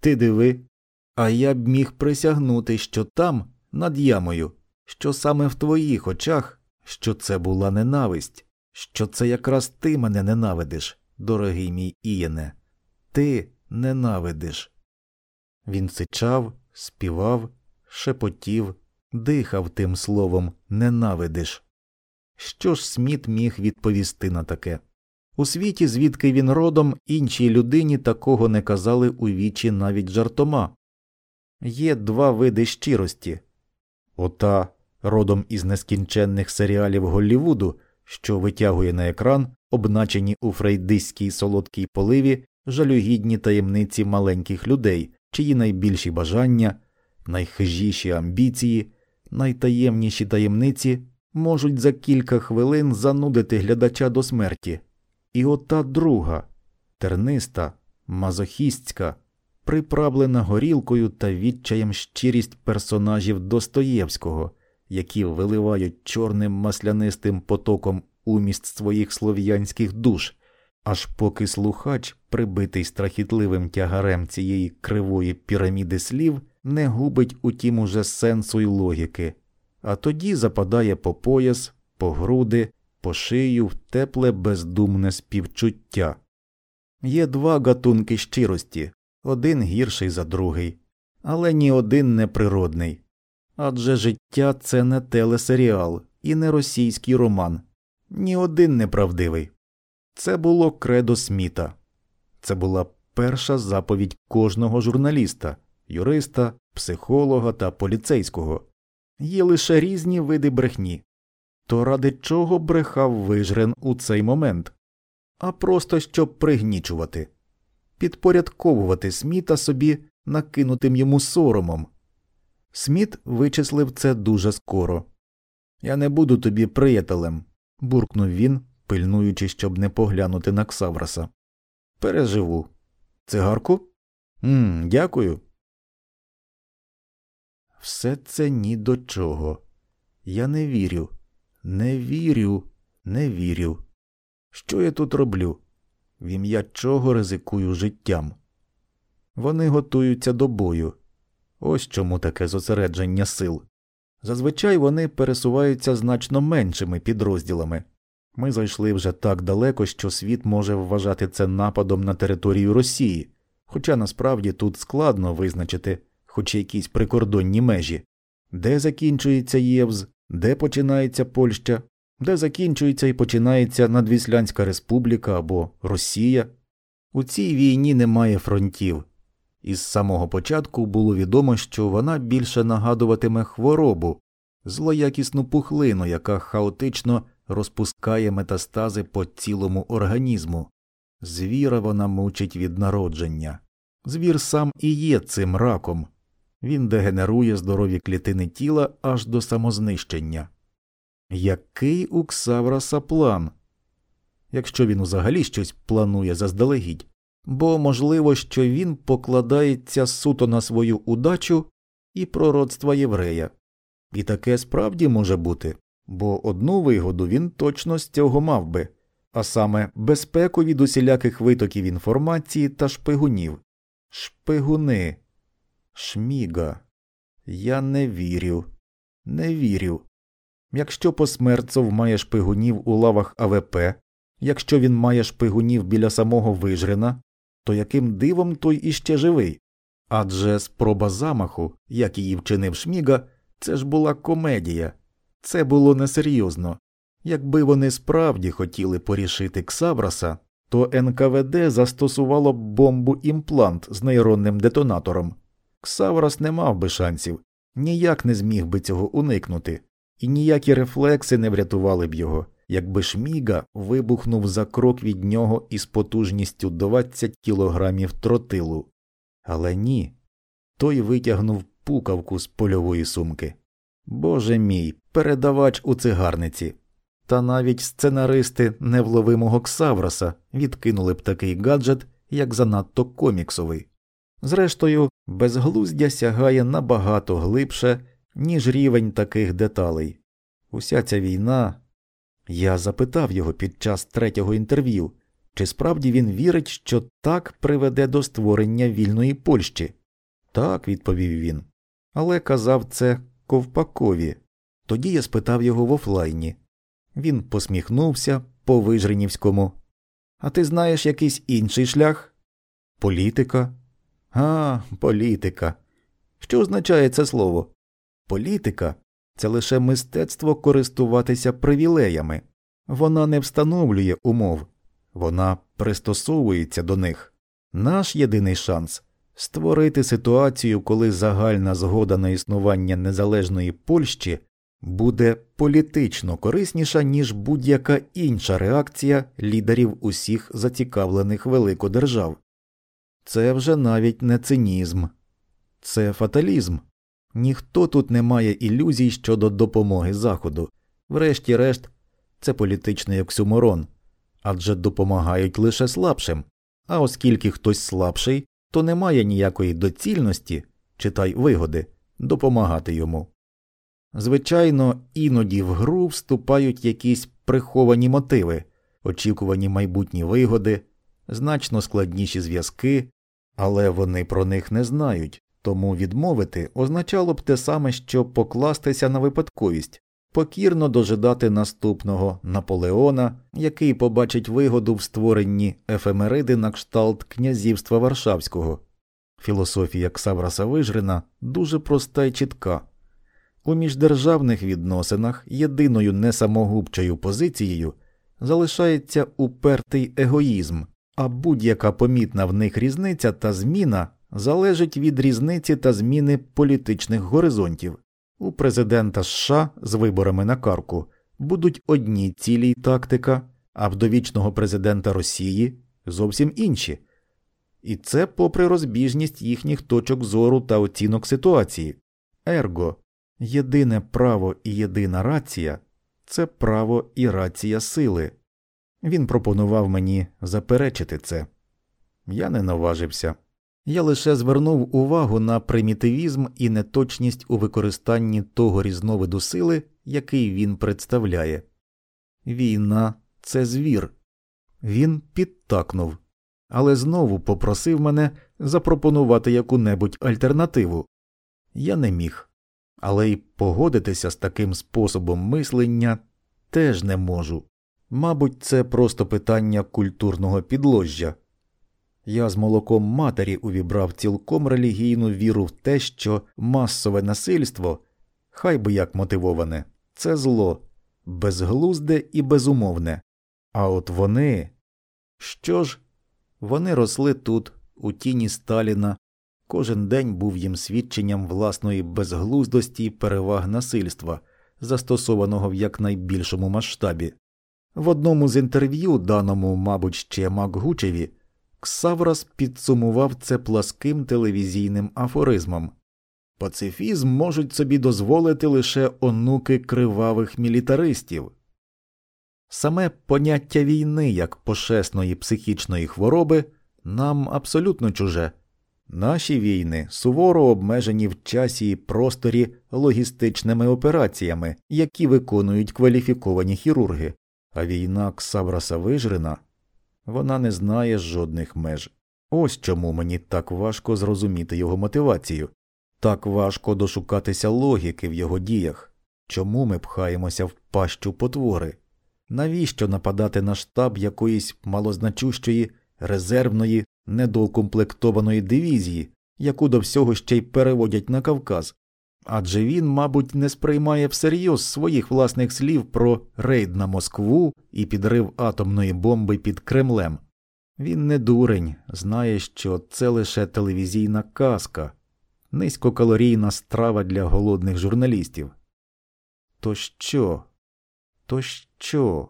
Ти диви. А я б міг присягнути, що там, над ямою, що саме в твоїх очах, що це була ненависть, що це якраз ти мене ненавидиш, дорогий мій Ієне. Ти ненавидиш. Він сичав, співав, шепотів, дихав тим словом ненавидиш. Що ж Сміт міг відповісти на таке? У світі, звідки він родом, іншій людині такого не казали у вічі навіть жартома. Є два види щирості ота родом із нескінченних серіалів Голлівуду, що витягує на екран, обначені у фрейдистській солодкій поливі жалюгідні таємниці маленьких людей, чиї найбільші бажання, найхижіші амбіції, найтаємніші таємниці можуть за кілька хвилин занудити глядача до смерті. І ота друга, терниста, мазохістська, приправлена горілкою та відчаєм щирість персонажів Достоєвського, які виливають чорним маслянистим потоком уміст своїх слов'янських душ, аж поки слухач, прибитий страхітливим тягарем цієї кривої піраміди слів, не губить утім уже сенсу й логіки, а тоді западає по пояс, по груди, по шию в тепле бездумне співчуття. Є два гатунки щирості один гірший за другий, але ні один не природний. Адже життя це не телесеріал і не російський роман, ні один неправдивий. Це було кредо Сміта, це була перша заповідь кожного журналіста, юриста, психолога та поліцейського. Є лише різні види брехні. То ради чого брехав вижрен у цей момент? А просто щоб пригнічувати, підпорядковувати Сміта собі накинутим йому соромом. Сміт вичислив це дуже скоро. Я не буду тобі приятелем, буркнув він, пильнуючи, щоб не поглянути на Ксавраса. Переживу. Цигарку? «Ммм, Дякую. Все це ні до чого. Я не вірю, не вірю, не вірю. Що я тут роблю? В ім'я чого ризикую життям? Вони готуються до бою. Ось чому таке зосередження сил. Зазвичай вони пересуваються значно меншими підрозділами. Ми зайшли вже так далеко, що світ може вважати це нападом на територію Росії, хоча насправді тут складно визначити хоч якісь прикордонні межі, де закінчується Євз, де починається Польща, де закінчується і починається Надвіслянська Республіка або Росія. У цій війні немає фронтів, із самого початку було відомо, що вона більше нагадуватиме хворобу, злоякісну пухлину, яка хаотично розпускає метастази по цілому організму. Звіра вона мучить від народження. Звір сам і є цим раком. Він дегенерує здорові клітини тіла аж до самознищення. Який у Ксавраса план? Якщо він взагалі щось планує заздалегідь, бо можливо, що він покладається суто на свою удачу і пророцтва єврея. І таке справді може бути, бо одну вигоду він точно з цього мав би, а саме безпеку від усіляких витоків інформації та шпигунів. Шпигуни. Шміга. Я не вірю, не вірю. Якщо посмерцов має шпигунів у лавах АВП, якщо він має шпигунів біля самого Вижрина, то яким дивом той іще живий? Адже спроба замаху, як її вчинив Шміга, це ж була комедія, це було несерйозно. Якби вони справді хотіли порішити Ксавраса, то НКВД застосувало б бомбу імплант з нейронним детонатором. Ксаврас не мав би шансів, ніяк не зміг би цього уникнути, і ніякі рефлекси не врятували б його, якби Шміга вибухнув за крок від нього із потужністю 20 кілограмів тротилу. Але ні. Той витягнув пукавку з польової сумки. Боже мій, передавач у цигарниці. Та навіть сценаристи невловимого Ксавроса відкинули б такий гаджет, як занадто коміксовий. Зрештою, безглуздя сягає набагато глибше, ніж рівень таких деталей. Уся ця війна. Я запитав його під час третього інтерв'ю, Чи справді він вірить, що так приведе до створення вільної Польщі? Так, відповів він. Але казав це ковпакові. Тоді я спитав його в офлайні. Він посміхнувся по вижренівському. А ти знаєш якийсь інший шлях? Політика. А, політика. Що означає це слово? Політика це лише мистецтво користуватися привілеями. Вона не встановлює умов, вона пристосовується до них. Наш єдиний шанс створити ситуацію, коли загальна згода на існування незалежної Польщі буде політично корисніша, ніж будь-яка інша реакція лідерів усіх зацікавлених великодержав. Це вже навіть не цинізм, це фаталізм. Ніхто тут не має ілюзій щодо допомоги Заходу. Врешті-решт, це політичний оксюморон адже допомагають лише слабшим, а оскільки хтось слабший, то немає ніякої доцільності, читай вигоди, допомагати йому. Звичайно, іноді в гру вступають якісь приховані мотиви, очікувані майбутні вигоди, значно складніші зв'язки, але вони про них не знають, тому відмовити означало б те саме, що покластися на випадковість, покірно дожидати наступного Наполеона, який побачить вигоду в створенні ефемериди на кшталт князівства Варшавського. Філософія Ксавраса Вижрина дуже проста і чітка. У міждержавних відносинах єдиною несамогубчою позицією залишається упертий егоїзм, а будь-яка помітна в них різниця та зміна залежить від різниці та зміни політичних горизонтів. У президента США з виборами на карку будуть одні цілі й тактика, а в довічного президента Росії зовсім інші. І це попри розбіжність їхніх точок зору та оцінок ситуації. Ерго, єдине право і єдина рація це право і рація сили. Він пропонував мені заперечити це. Я не наважився. Я лише звернув увагу на примітивізм і неточність у використанні того різновиду сили, який він представляє. Війна це звір. Він підтакнув, але знову попросив мене запропонувати яку небудь альтернативу. Я не міг, але й погодитися з таким способом мислення теж не можу. Мабуть, це просто питання культурного підложжя. Я з молоком матері увібрав цілком релігійну віру в те, що масове насильство, хай би як мотивоване, це зло, безглузде і безумовне. А от вони. Що ж, вони росли тут, у тіні Сталіна, кожен день був їм свідченням власної безглуздості і переваг насильства, застосованого в якнайбільшому масштабі. В одному з інтерв'ю, даному, мабуть, ще Макгучеві, Ксаврас підсумував це пласким телевізійним афоризмом Пацифізм можуть собі дозволити лише онуки кривавих мілітаристів. Саме поняття війни як пошесної психічної хвороби нам абсолютно чуже. Наші війни суворо обмежені в часі і просторі логістичними операціями, які виконують кваліфіковані хірурги, а війна Ксавраса Вижрина вона не знає жодних меж. Ось чому мені так важко зрозуміти його мотивацію, так важко дошукатися логіки в його діях, чому ми пхаємося в пащу потвори, навіщо нападати на штаб якоїсь малозначущої, резервної, недоукомплектованої дивізії, яку до всього ще й переводять на Кавказ, адже він, мабуть, не сприймає всерйоз своїх власних слів про рейд на Москву і підрив атомної бомби під Кремлем. Він не дурень, знає, що це лише телевізійна казка, низькокалорійна страва для голодних журналістів. То що? То що?